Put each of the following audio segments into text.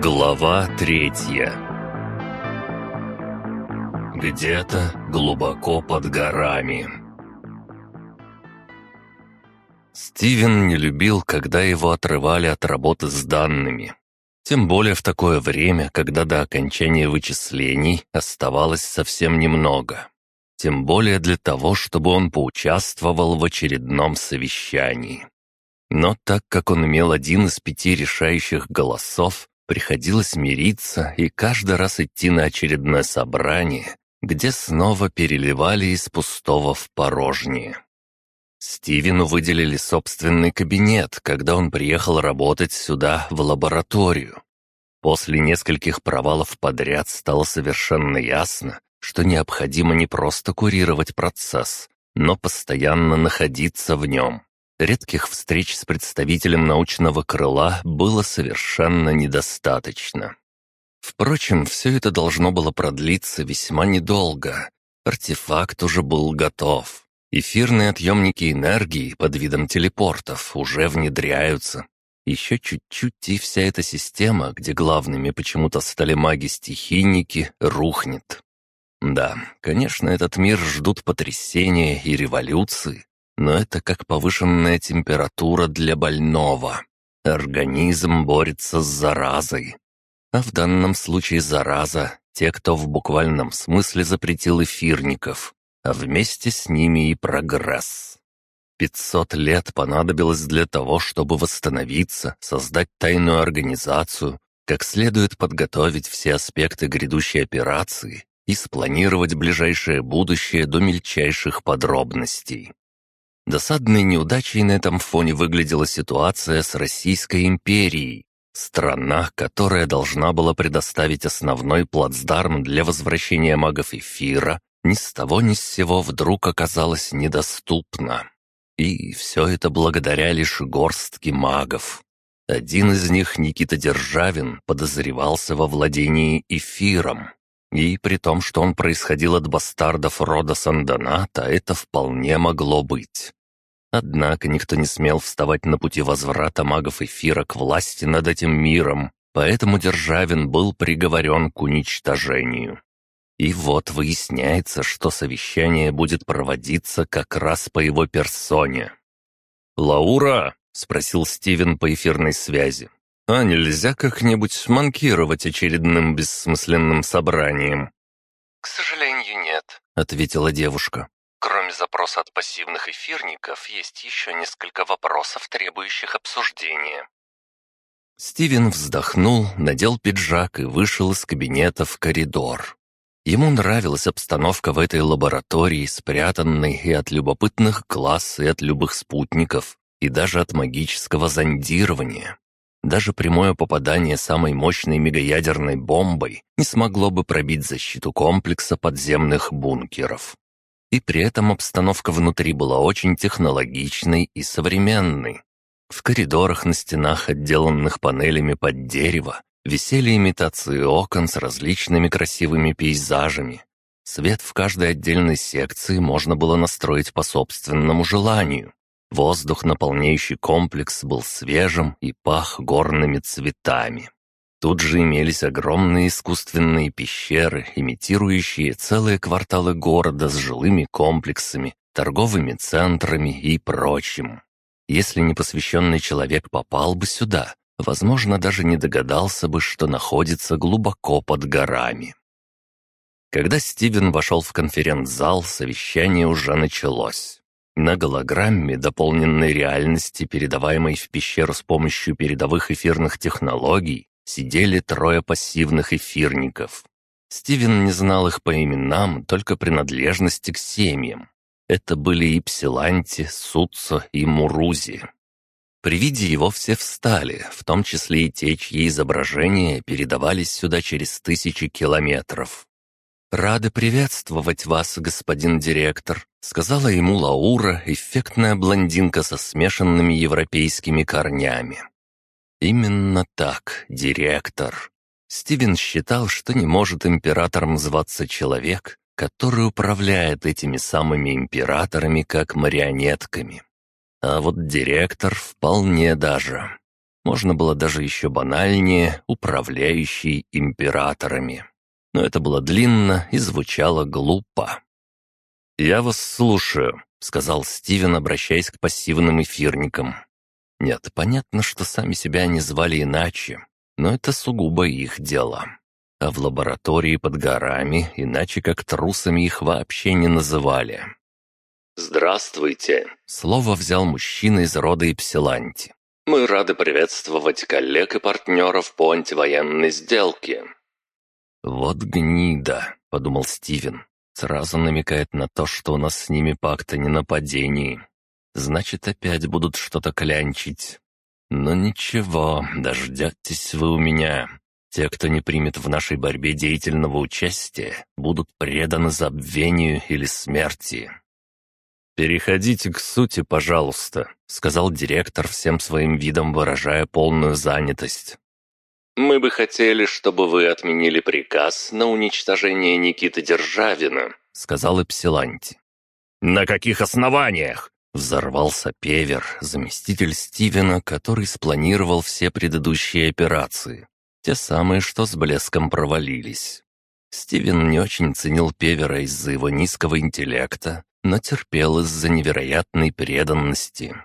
Глава третья Где-то глубоко под горами Стивен не любил, когда его отрывали от работы с данными. Тем более в такое время, когда до окончания вычислений оставалось совсем немного. Тем более для того, чтобы он поучаствовал в очередном совещании. Но так как он имел один из пяти решающих голосов, приходилось мириться и каждый раз идти на очередное собрание, где снова переливали из пустого в порожнее. Стивену выделили собственный кабинет, когда он приехал работать сюда, в лабораторию. После нескольких провалов подряд стало совершенно ясно, что необходимо не просто курировать процесс, но постоянно находиться в нем. Редких встреч с представителем научного крыла было совершенно недостаточно. Впрочем, все это должно было продлиться весьма недолго. Артефакт уже был готов. Эфирные отъемники энергии под видом телепортов уже внедряются. Еще чуть-чуть, и вся эта система, где главными почему-то стали маги-стихийники, рухнет. Да, конечно, этот мир ждут потрясения и революции, но это как повышенная температура для больного. Организм борется с заразой. А в данном случае зараза — те, кто в буквальном смысле запретил эфирников, а вместе с ними и прогресс. Пятьсот лет понадобилось для того, чтобы восстановиться, создать тайную организацию, как следует подготовить все аспекты грядущей операции и спланировать ближайшее будущее до мельчайших подробностей. Досадной неудачей на этом фоне выглядела ситуация с Российской империей, страна, которая должна была предоставить основной плацдарм для возвращения магов эфира ни с того ни с сего вдруг оказалось недоступно. И все это благодаря лишь горстке магов. Один из них, Никита Державин, подозревался во владении эфиром. И при том, что он происходил от бастардов рода Сандоната, это вполне могло быть. Однако никто не смел вставать на пути возврата магов эфира к власти над этим миром, поэтому Державин был приговорен к уничтожению. И вот выясняется, что совещание будет проводиться как раз по его персоне. «Лаура?» — спросил Стивен по эфирной связи. «А нельзя как-нибудь манкировать очередным бессмысленным собранием?» «К сожалению, нет», — ответила девушка. «Кроме запроса от пассивных эфирников, есть еще несколько вопросов, требующих обсуждения». Стивен вздохнул, надел пиджак и вышел из кабинета в коридор. Ему нравилась обстановка в этой лаборатории, спрятанной и от любопытных глаз, и от любых спутников, и даже от магического зондирования. Даже прямое попадание самой мощной мегаядерной бомбой не смогло бы пробить защиту комплекса подземных бункеров. И при этом обстановка внутри была очень технологичной и современной. В коридорах на стенах, отделанных панелями под дерево, Висели имитации окон с различными красивыми пейзажами. Свет в каждой отдельной секции можно было настроить по собственному желанию. Воздух, наполняющий комплекс, был свежим и пах горными цветами. Тут же имелись огромные искусственные пещеры, имитирующие целые кварталы города с жилыми комплексами, торговыми центрами и прочим. Если непосвященный человек попал бы сюда, возможно, даже не догадался бы, что находится глубоко под горами. Когда Стивен вошел в конференц-зал, совещание уже началось. На голограмме дополненной реальности, передаваемой в пещеру с помощью передовых эфирных технологий, сидели трое пассивных эфирников. Стивен не знал их по именам, только принадлежности к семьям. Это были и Псиланти, Суцо и Мурузи. При виде его все встали, в том числе и те, чьи изображения передавались сюда через тысячи километров. «Рады приветствовать вас, господин директор», — сказала ему Лаура, эффектная блондинка со смешанными европейскими корнями. Именно так, директор. Стивен считал, что не может императором зваться человек, который управляет этими самыми императорами как марионетками. А вот директор вполне даже. Можно было даже еще банальнее «управляющий императорами». Но это было длинно и звучало глупо. «Я вас слушаю», — сказал Стивен, обращаясь к пассивным эфирникам. Нет, понятно, что сами себя они звали иначе, но это сугубо их дело. А в лаборатории под горами, иначе как трусами их вообще не называли. «Здравствуйте!» — слово взял мужчина из рода Ипсиланти. «Мы рады приветствовать коллег и партнеров по антивоенной сделке». «Вот гнида», — подумал Стивен. Сразу намекает на то, что у нас с ними пакт о ненападении. Значит, опять будут что-то клянчить. Но ничего, дождетесь вы у меня. Те, кто не примет в нашей борьбе деятельного участия, будут преданы забвению или смерти. «Переходите к сути, пожалуйста», — сказал директор всем своим видом, выражая полную занятость. «Мы бы хотели, чтобы вы отменили приказ на уничтожение Никиты Державина», — сказал Эпсиланти. «На каких основаниях?» Взорвался Певер, заместитель Стивена, который спланировал все предыдущие операции. Те самые, что с блеском провалились. Стивен не очень ценил Певера из-за его низкого интеллекта, но терпел из-за невероятной преданности.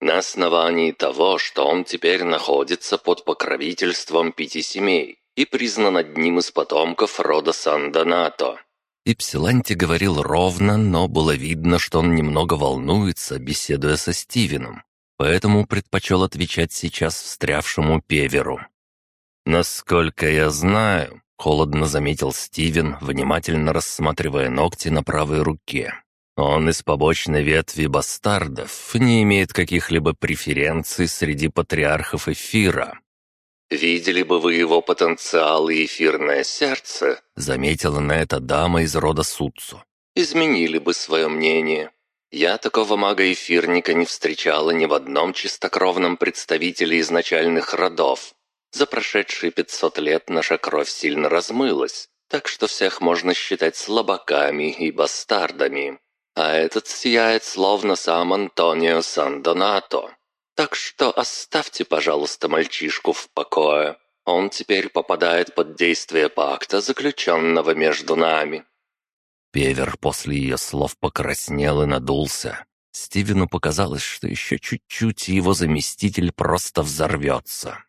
«На основании того, что он теперь находится под покровительством пяти семей и признан одним из потомков рода Сан-Донато», Ипсиланти говорил ровно, но было видно, что он немного волнуется, беседуя со Стивеном, поэтому предпочел отвечать сейчас встрявшему Певеру. «Насколько я знаю», — холодно заметил Стивен, внимательно рассматривая ногти на правой руке. «Он из побочной ветви бастардов, не имеет каких-либо преференций среди патриархов эфира, «Видели бы вы его потенциал и эфирное сердце», — заметила на это дама из рода Суцу. «Изменили бы свое мнение. Я такого мага-эфирника не встречала ни в одном чистокровном представителе изначальных родов. За прошедшие пятьсот лет наша кровь сильно размылась, так что всех можно считать слабаками и бастардами. А этот сияет словно сам Антонио Сан-Донато. Так что оставьте, пожалуйста, мальчишку в покое. Он теперь попадает под действие пакта, заключенного между нами». Певер после ее слов покраснел и надулся. Стивену показалось, что еще чуть-чуть, и его заместитель просто взорвется.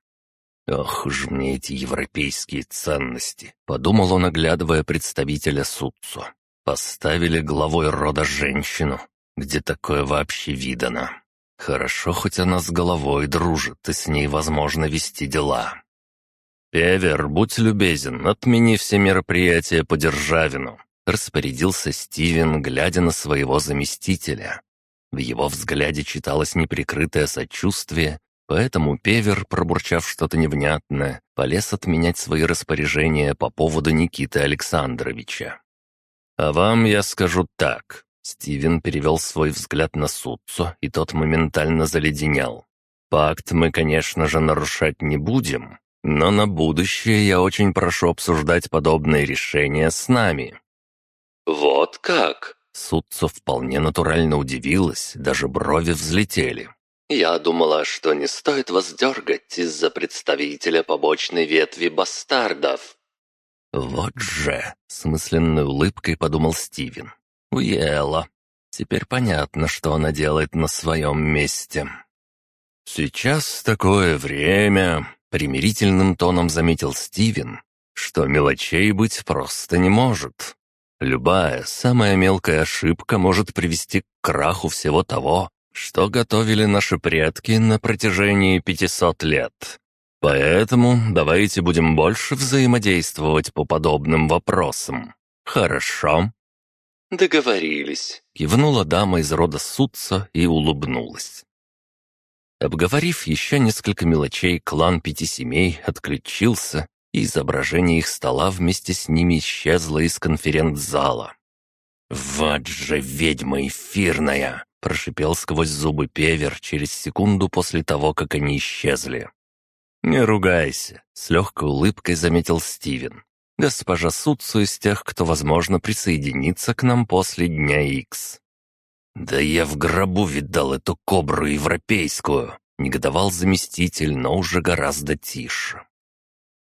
«Ох уж мне эти европейские ценности!» — подумал он, оглядывая представителя Суцу. «Поставили главой рода женщину. Где такое вообще видано?» Хорошо, хоть она с головой дружит, и с ней возможно вести дела. «Певер, будь любезен, отмени все мероприятия по Державину», — распорядился Стивен, глядя на своего заместителя. В его взгляде читалось неприкрытое сочувствие, поэтому Певер, пробурчав что-то невнятное, полез отменять свои распоряжения по поводу Никиты Александровича. «А вам я скажу так. Стивен перевел свой взгляд на Суцу, и тот моментально заледенел. «Пакт мы, конечно же, нарушать не будем, но на будущее я очень прошу обсуждать подобные решения с нами». «Вот как?» Суцу вполне натурально удивилась, даже брови взлетели. «Я думала, что не стоит вас дергать из-за представителя побочной ветви бастардов». «Вот же!» — с мысленной улыбкой подумал Стивен. Уела. Теперь понятно, что она делает на своем месте. «Сейчас такое время», — примирительным тоном заметил Стивен, что мелочей быть просто не может. Любая, самая мелкая ошибка может привести к краху всего того, что готовили наши предки на протяжении 500 лет. Поэтому давайте будем больше взаимодействовать по подобным вопросам. Хорошо?» «Договорились», — кивнула дама из рода Сутца и улыбнулась. Обговорив еще несколько мелочей, клан пяти семей отключился, и изображение их стола вместе с ними исчезло из конференц-зала. «Вот же ведьма эфирная!» — прошипел сквозь зубы Певер через секунду после того, как они исчезли. «Не ругайся», — с легкой улыбкой заметил Стивен. Госпожа Суцу из тех, кто, возможно, присоединится к нам после дня Икс. «Да я в гробу видал эту кобру европейскую!» — негодовал заместитель, но уже гораздо тише.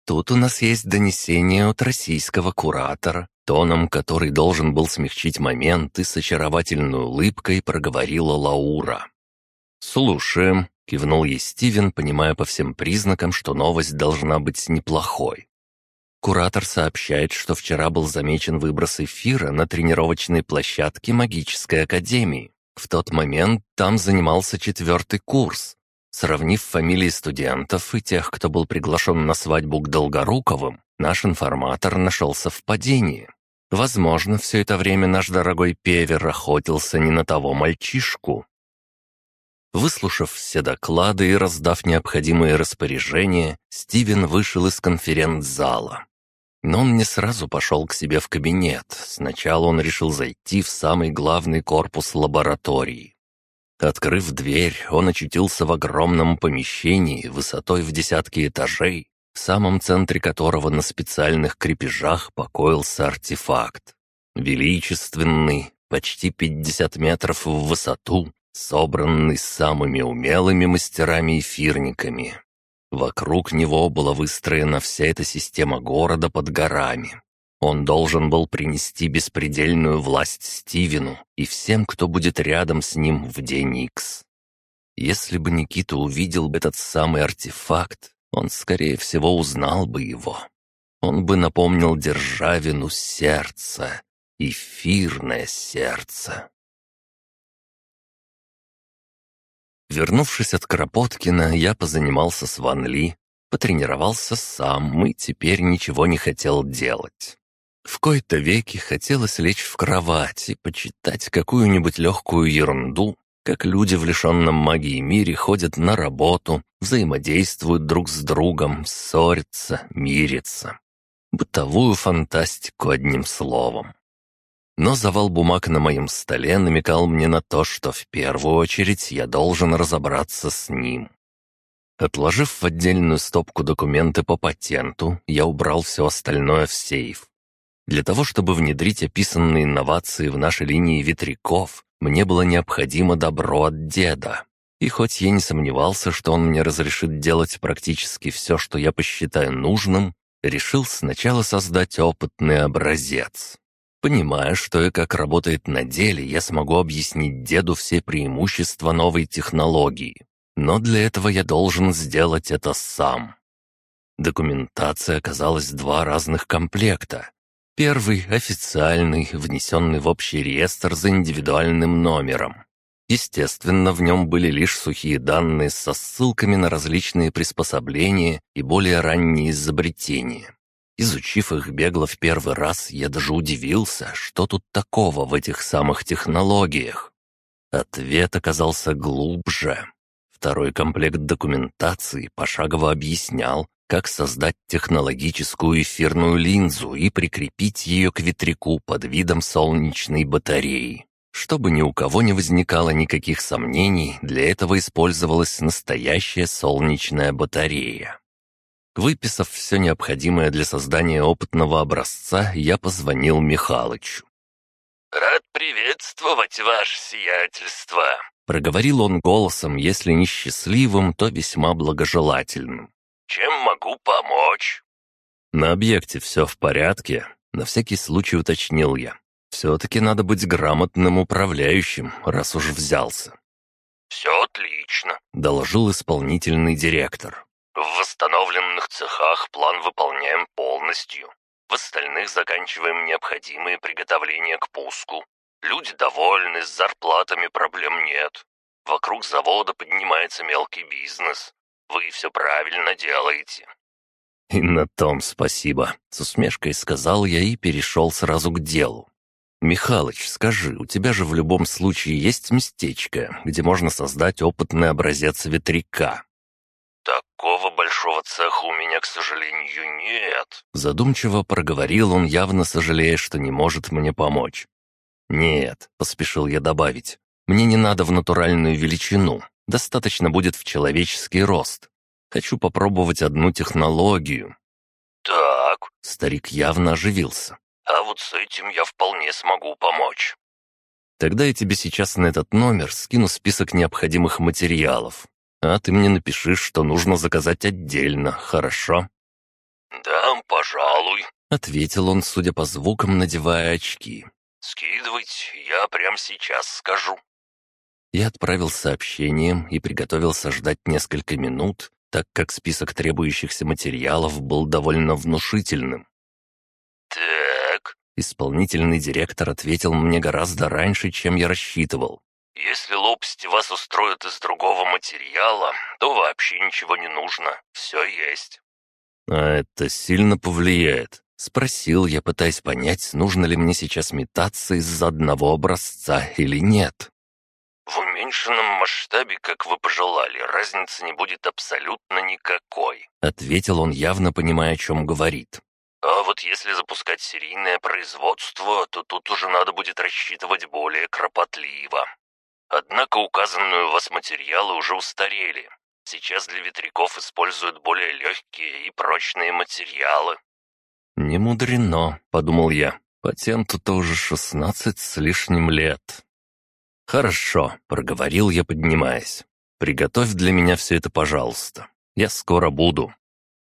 «Тут у нас есть донесение от российского куратора, тоном, который должен был смягчить момент, и с очаровательной улыбкой проговорила Лаура. «Слушаем», — кивнул ей Стивен, понимая по всем признакам, что новость должна быть неплохой. Куратор сообщает, что вчера был замечен выброс эфира на тренировочной площадке Магической Академии. В тот момент там занимался четвертый курс. Сравнив фамилии студентов и тех, кто был приглашен на свадьбу к Долгоруковым, наш информатор нашел совпадение. Возможно, все это время наш дорогой Певер охотился не на того мальчишку. Выслушав все доклады и раздав необходимые распоряжения, Стивен вышел из конференц-зала. Но он не сразу пошел к себе в кабинет. Сначала он решил зайти в самый главный корпус лаборатории. Открыв дверь, он очутился в огромном помещении высотой в десятки этажей, в самом центре которого на специальных крепежах покоился артефакт. Величественный, почти 50 метров в высоту, собранный самыми умелыми мастерами-эфирниками. Вокруг него была выстроена вся эта система города под горами. Он должен был принести беспредельную власть Стивену и всем, кто будет рядом с ним в день Икс. Если бы Никита увидел бы этот самый артефакт, он, скорее всего, узнал бы его. Он бы напомнил Державину сердце, эфирное сердце. Вернувшись от Кропоткина, я позанимался с Ван Ли, потренировался сам и теперь ничего не хотел делать. В кои-то веки хотелось лечь в кровать и почитать какую-нибудь легкую ерунду, как люди в лишенном магии мире ходят на работу, взаимодействуют друг с другом, ссорятся, мирятся. Бытовую фантастику одним словом. Но завал бумаг на моем столе намекал мне на то, что в первую очередь я должен разобраться с ним. Отложив в отдельную стопку документы по патенту, я убрал все остальное в сейф. Для того, чтобы внедрить описанные инновации в нашей линии ветряков, мне было необходимо добро от деда. И хоть я не сомневался, что он мне разрешит делать практически все, что я посчитаю нужным, решил сначала создать опытный образец. Понимая, что и как работает на деле, я смогу объяснить деду все преимущества новой технологии. Но для этого я должен сделать это сам. Документация оказалась два разных комплекта, Первый — официальный, внесенный в общий реестр за индивидуальным номером. Естественно, в нем были лишь сухие данные со ссылками на различные приспособления и более ранние изобретения. Изучив их бегло в первый раз, я даже удивился, что тут такого в этих самых технологиях. Ответ оказался глубже. Второй комплект документации пошагово объяснял, как создать технологическую эфирную линзу и прикрепить ее к ветряку под видом солнечной батареи. Чтобы ни у кого не возникало никаких сомнений, для этого использовалась настоящая солнечная батарея. Выписав все необходимое для создания опытного образца, я позвонил Михалычу. «Рад приветствовать, ваше сиятельство», — проговорил он голосом, если не счастливым, то весьма благожелательным. Чем могу помочь?» «На объекте все в порядке?» На всякий случай уточнил я. «Все-таки надо быть грамотным управляющим, раз уж взялся». «Все отлично», — доложил исполнительный директор. «В восстановленных цехах план выполняем полностью. В остальных заканчиваем необходимые приготовления к пуску. Люди довольны, с зарплатами проблем нет. Вокруг завода поднимается мелкий бизнес. Вы все правильно делаете». «И на том спасибо», — с усмешкой сказал я и перешел сразу к делу. «Михалыч, скажи, у тебя же в любом случае есть местечко, где можно создать опытный образец ветряка?» «Такого большого цеха у меня, к сожалению, нет», — задумчиво проговорил он, явно сожалея, что не может мне помочь. «Нет», — поспешил я добавить, — «мне не надо в натуральную величину. Достаточно будет в человеческий рост. Хочу попробовать одну технологию». «Так», — старик явно оживился. «А вот с этим я вполне смогу помочь». «Тогда я тебе сейчас на этот номер скину список необходимых материалов. А ты мне напиши, что нужно заказать отдельно, хорошо?» «Да, пожалуй», — ответил он, судя по звукам, надевая очки. «Скидывать я прямо сейчас скажу». Я отправил сообщение и приготовился ждать несколько минут, так как список требующихся материалов был довольно внушительным. «Так...» Исполнительный директор ответил мне гораздо раньше, чем я рассчитывал. «Если лопасти вас устроят из другого материала, то вообще ничего не нужно, все есть». «А это сильно повлияет?» — спросил я, пытаясь понять, нужно ли мне сейчас метаться из-за одного образца или нет. «В уменьшенном масштабе, как вы пожелали, разницы не будет абсолютно никакой», — ответил он, явно понимая, о чем говорит. «А вот если запускать серийное производство, то тут уже надо будет рассчитывать более кропотливо. Однако указанные у вас материалы уже устарели. Сейчас для ветряков используют более легкие и прочные материалы». «Не мудрено», — подумал я. «Патенту-то уже шестнадцать с лишним лет». «Хорошо», — проговорил я, поднимаясь. «Приготовь для меня все это, пожалуйста. Я скоро буду».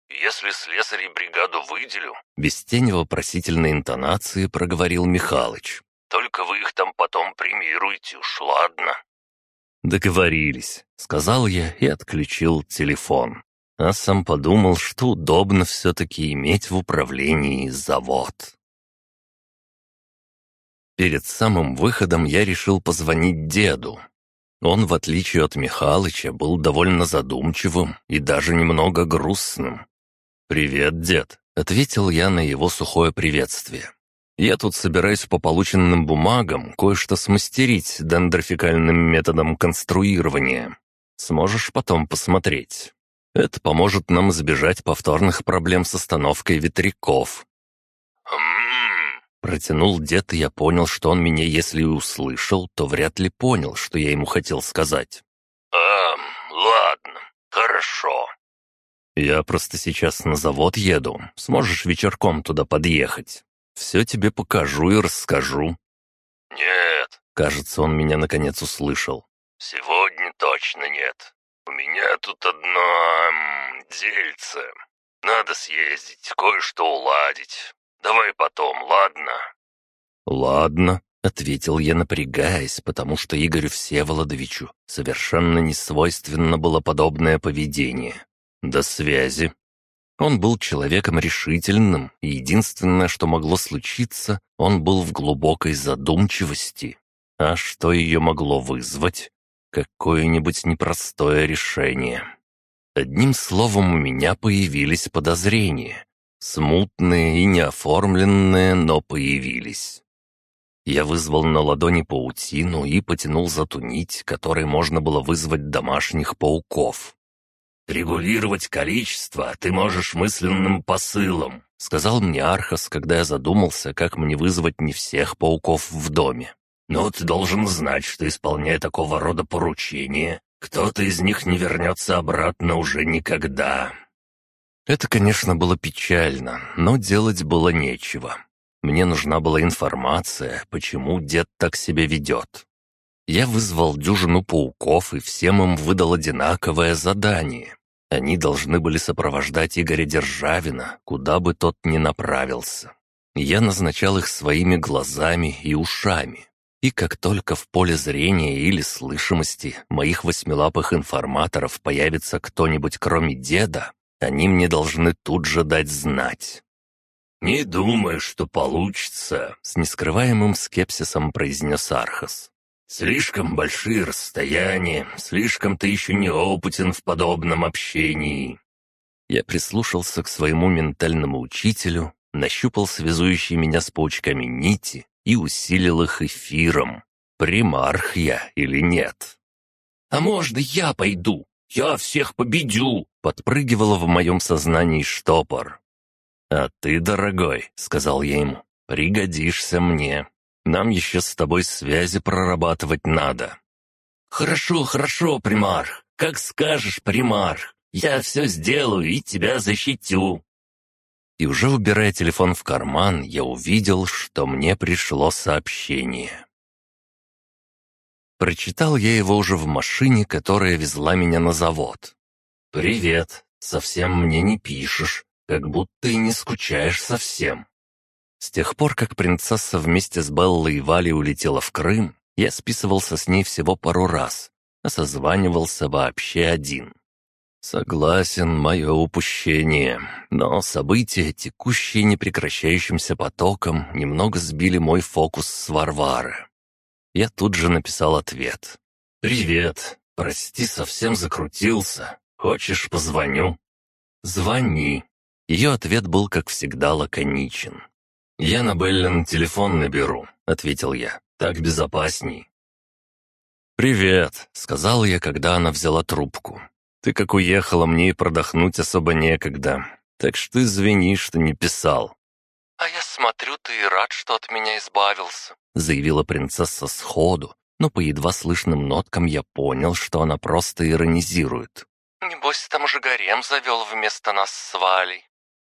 «Если слесарей бригаду выделю...» Без тени вопросительной интонации проговорил Михалыч. «Только вы их там потом премируете уж, ладно?» «Договорились», — сказал я и отключил телефон. А сам подумал, что удобно все-таки иметь в управлении завод. Перед самым выходом я решил позвонить деду. Он, в отличие от Михалыча, был довольно задумчивым и даже немного грустным. «Привет, дед», — ответил я на его сухое приветствие. «Я тут собираюсь по полученным бумагам кое-что смастерить дендрофикальным методом конструирования. Сможешь потом посмотреть. Это поможет нам избежать повторных проблем с остановкой ветряков». Протянул дед, и я понял, что он меня, если и услышал, то вряд ли понял, что я ему хотел сказать. «Эм, ладно, хорошо». «Я просто сейчас на завод еду. Сможешь вечерком туда подъехать. Все тебе покажу и расскажу». «Нет». Кажется, он меня наконец услышал. «Сегодня точно нет. У меня тут одно... Эм, дельце. Надо съездить, кое-что уладить. Давай потом, ладно?» «Ладно», — ответил я, напрягаясь, потому что Игорю Всеволодовичу совершенно не свойственно было подобное поведение. «До связи». Он был человеком решительным, и единственное, что могло случиться, он был в глубокой задумчивости. А что ее могло вызвать? Какое-нибудь непростое решение. Одним словом, у меня появились подозрения. Смутные и неоформленные, но появились. Я вызвал на ладони паутину и потянул за ту нить, которой можно было вызвать домашних пауков. «Регулировать количество ты можешь мысленным посылом», — сказал мне Архас, когда я задумался, как мне вызвать не всех пауков в доме. «Но ты должен знать, что, исполняя такого рода поручения, кто-то из них не вернется обратно уже никогда. Это, конечно, было печально, но делать было нечего. Мне нужна была информация, почему дед так себя ведет. Я вызвал дюжину пауков и всем им выдал одинаковое задание. Они должны были сопровождать Игоря Державина, куда бы тот ни направился. Я назначал их своими глазами и ушами. И как только в поле зрения или слышимости моих восьмилапых информаторов появится кто-нибудь кроме деда, они мне должны тут же дать знать». «Не думаю, что получится», — с нескрываемым скепсисом произнес Архас. «Слишком большие расстояния, слишком ты еще не опытен в подобном общении». Я прислушался к своему ментальному учителю, нащупал связующие меня с паучками нити и усилил их эфиром. Примарх я или нет? «А можно я пойду? Я всех победю!» Подпрыгивало в моем сознании штопор. «А ты, дорогой», — сказал я ему, — «пригодишься мне. Нам еще с тобой связи прорабатывать надо». «Хорошо, хорошо, примарх. Как скажешь, примарх. Я все сделаю и тебя защитю». И уже убирая телефон в карман, я увидел, что мне пришло сообщение. Прочитал я его уже в машине, которая везла меня на завод. «Привет. Совсем мне не пишешь, как будто и не скучаешь совсем». С тех пор, как принцесса вместе с Беллой и Валей улетела в Крым, я списывался с ней всего пару раз, а созванивался вообще один. Согласен, мое упущение, но события, текущие непрекращающимся потоком, немного сбили мой фокус с Варвары. Я тут же написал ответ. «Привет. Прости, совсем закрутился. Хочешь, позвоню?» «Звони». Ее ответ был, как всегда, лаконичен. «Я на Беллин телефон наберу», — ответил я. «Так безопасней». «Привет», — сказал я, когда она взяла трубку. «Ты как уехала, мне и продохнуть особо некогда. Так что извини, что не писал». «А я смотрю, ты и рад, что от меня избавился», — заявила принцесса сходу, но по едва слышным ноткам я понял, что она просто иронизирует. «Небось, там же гарем завел вместо нас с Валей».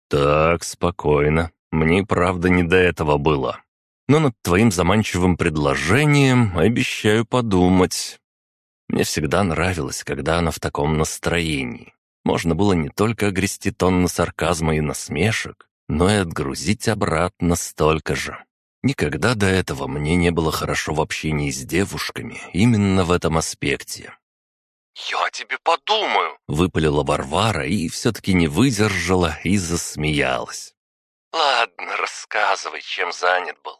«Так, спокойно. Мне, правда, не до этого было. Но над твоим заманчивым предложением обещаю подумать. Мне всегда нравилось, когда она в таком настроении. Можно было не только огрести тонны сарказма и насмешек, но и отгрузить обратно столько же. Никогда до этого мне не было хорошо в общении с девушками именно в этом аспекте. «Я тебе подумаю», — выпалила Варвара и все-таки не выдержала и засмеялась. «Ладно, рассказывай, чем занят был».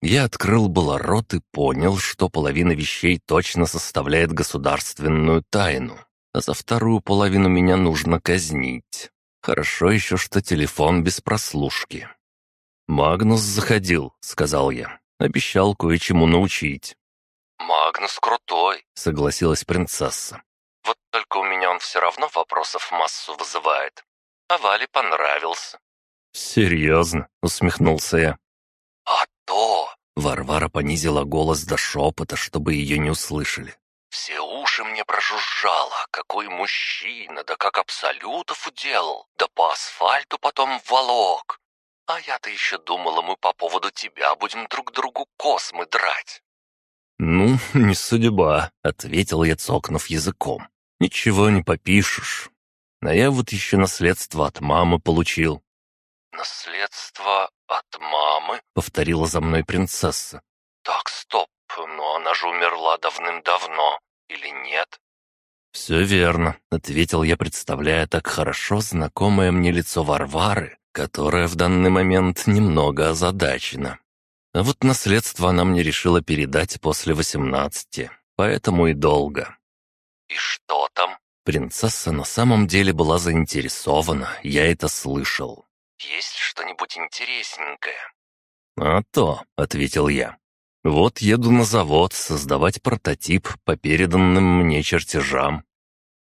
Я открыл было рот и понял, что половина вещей точно составляет государственную тайну, а за вторую половину меня нужно казнить. Хорошо еще, что телефон без прослушки. «Магнус заходил», — сказал я. «Обещал кое-чему научить». «Магнус крутой», — согласилась принцесса. «Вот только у меня он все равно вопросов массу вызывает. А Вале понравился». «Серьезно?» — усмехнулся я. «А то!» — Варвара понизила голос до шепота, чтобы ее не услышали. «Все уши мне прожужжало, какой мужчина, да как абсолютов уделал, да по асфальту потом волок. А я-то еще думала, мы по поводу тебя будем друг другу космы драть». «Ну, не судьба», — ответил я, цокнув языком. «Ничего не попишешь. А я вот еще наследство от мамы получил». «Наследство от мамы?» — повторила за мной принцесса. «Так, стоп, но она же умерла давным-давно, или нет?» «Все верно», — ответил я, представляя так хорошо знакомое мне лицо Варвары, которая в данный момент немного озадачена. А вот наследство она мне решила передать после восемнадцати, поэтому и долго. «И что там?» Принцесса на самом деле была заинтересована, я это слышал. «Есть что-нибудь интересненькое?» «А то», — ответил я. «Вот еду на завод создавать прототип по переданным мне чертежам.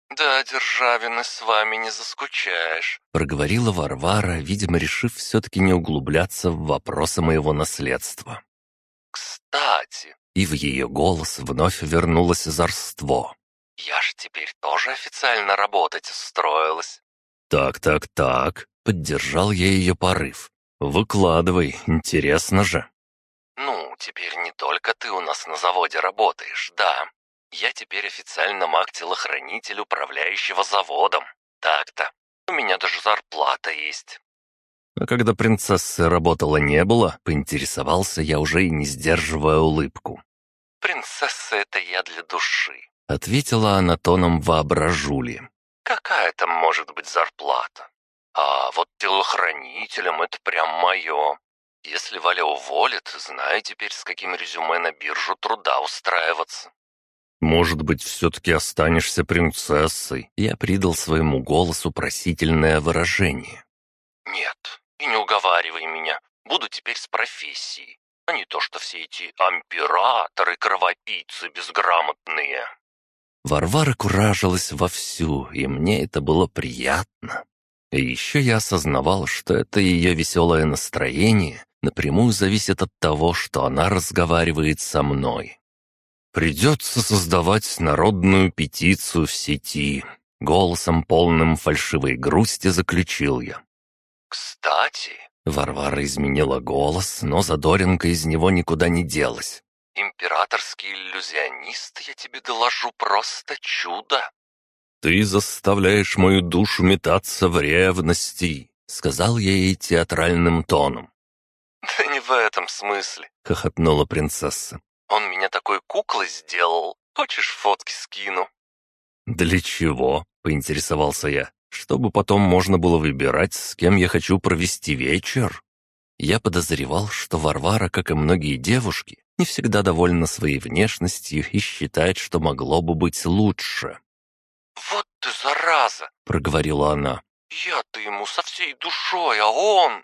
«Да, Державина, с вами не заскучаешь», — проговорила Варвара, видимо, решив все-таки не углубляться в вопросы моего наследства. «Кстати...» И в ее голос вновь вернулось озорство. «Я ж теперь тоже официально работать устроилась». «Так, так, так», — поддержал я ее порыв. «Выкладывай, интересно же». «Ну, теперь не только ты у нас на заводе работаешь, да. Я теперь официально маг-телохранитель управляющего заводом. Так-то. У меня даже зарплата есть. А когда принцессы работала не было, поинтересовался я уже и не сдерживая улыбку. «Принцесса — это я для души», — ответила она тоном воображули. «Какая там может быть зарплата? А вот телохранителем это прям мое. Если Валя уволит, знаю теперь, с каким резюме на биржу труда устраиваться. «Может быть, все-таки останешься принцессой?» Я придал своему голосу просительное выражение. «Нет, и не уговаривай меня. Буду теперь с профессией, а не то, что все эти амператоры-кровопийцы безграмотные». Варвара куражилась вовсю, и мне это было приятно. И еще я осознавал, что это ее веселое настроение напрямую зависит от того, что она разговаривает со мной. Придется создавать народную петицию в сети. Голосом полным фальшивой грусти заключил я. «Кстати...» Варвара изменила голос, но задоринка из него никуда не делась. Императорский иллюзионист, я тебе доложу, просто чудо!» «Ты заставляешь мою душу метаться в ревности», — сказал я ей театральным тоном. «Да не в этом смысле», — хохотнула принцесса. «Он меня такой куклой сделал. Хочешь, фотки скину?» «Для чего?» — поинтересовался я. «Чтобы потом можно было выбирать, с кем я хочу провести вечер». Я подозревал, что Варвара, как и многие девушки, не всегда довольна своей внешностью и считает, что могло бы быть лучше. «Вот ты зараза!» — проговорила она. «Я-то ему со всей душой, а он...»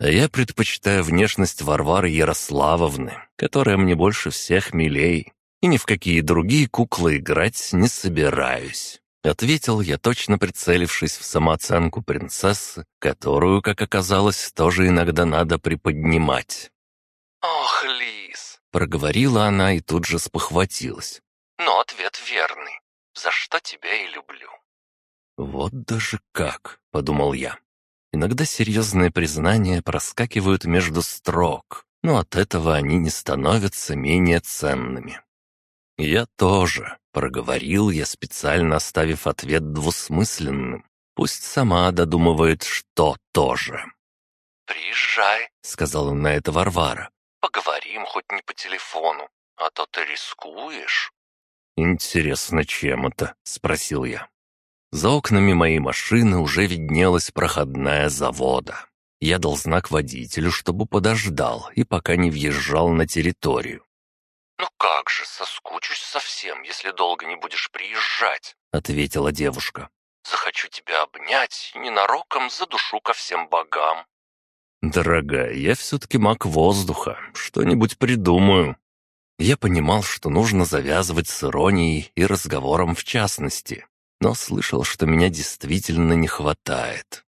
А я предпочитаю внешность Варвары Ярославовны, которая мне больше всех милей, и ни в какие другие куклы играть не собираюсь. Ответил я, точно прицелившись в самооценку принцессы, которую, как оказалось, тоже иногда надо приподнимать. «Ох, Лис!» — проговорила она и тут же спохватилась. «Но ответ верный, за что тебя и люблю». «Вот даже как!» — подумал я. Иногда серьезные признания проскакивают между строк, но от этого они не становятся менее ценными. «Я тоже», — проговорил я, специально оставив ответ двусмысленным. Пусть сама додумывает, что тоже. «Приезжай», — сказала на это Варвара. «Поговорим хоть не по телефону, а то ты рискуешь». «Интересно, чем это?» — спросил я. За окнами моей машины уже виднелась проходная завода. Я дал знак водителю, чтобы подождал, и пока не въезжал на территорию. «Ну как же, соскучусь совсем, если долго не будешь приезжать», — ответила девушка. «Захочу тебя обнять и ненароком задушу ко всем богам». «Дорогая, я все-таки маг воздуха, что-нибудь придумаю». Я понимал, что нужно завязывать с иронией и разговором в частности но слышал, что меня действительно не хватает.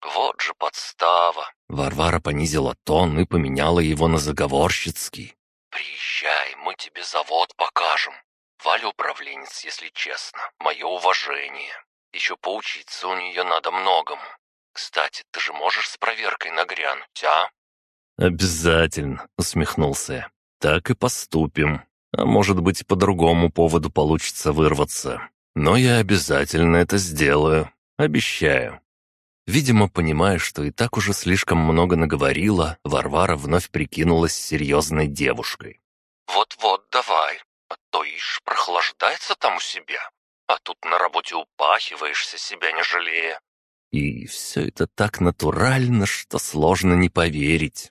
«Вот же подстава!» Варвара понизила тон и поменяла его на заговорщицкий. «Приезжай, мы тебе завод покажем. Валя управленец, если честно, мое уважение. Еще поучиться у нее надо многому. Кстати, ты же можешь с проверкой нагрянуть, а?» «Обязательно», — усмехнулся я. «Так и поступим. А может быть, по другому поводу получится вырваться. Но я обязательно это сделаю. Обещаю». Видимо, понимая, что и так уже слишком много наговорила, Варвара вновь прикинулась серьезной девушкой. «Вот-вот, давай, а то ишь прохлаждается там у себя, а тут на работе упахиваешься, себя не жалея». И все это так натурально, что сложно не поверить.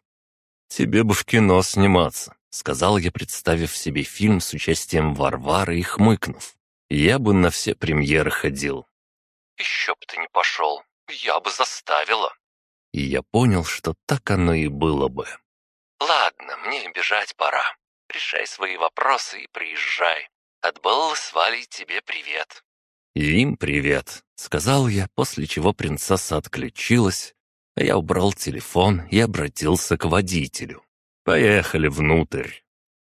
«Тебе бы в кино сниматься», — сказал я, представив себе фильм с участием Варвары и хмыкнув. Я бы на все премьеры ходил. Еще бы ты не пошел, я бы заставила. И я понял, что так оно и было бы. Ладно, мне бежать пора. Решай свои вопросы и приезжай. От с Валей тебе привет. И им привет, сказал я, после чего принцесса отключилась, а я убрал телефон и обратился к водителю. Поехали внутрь.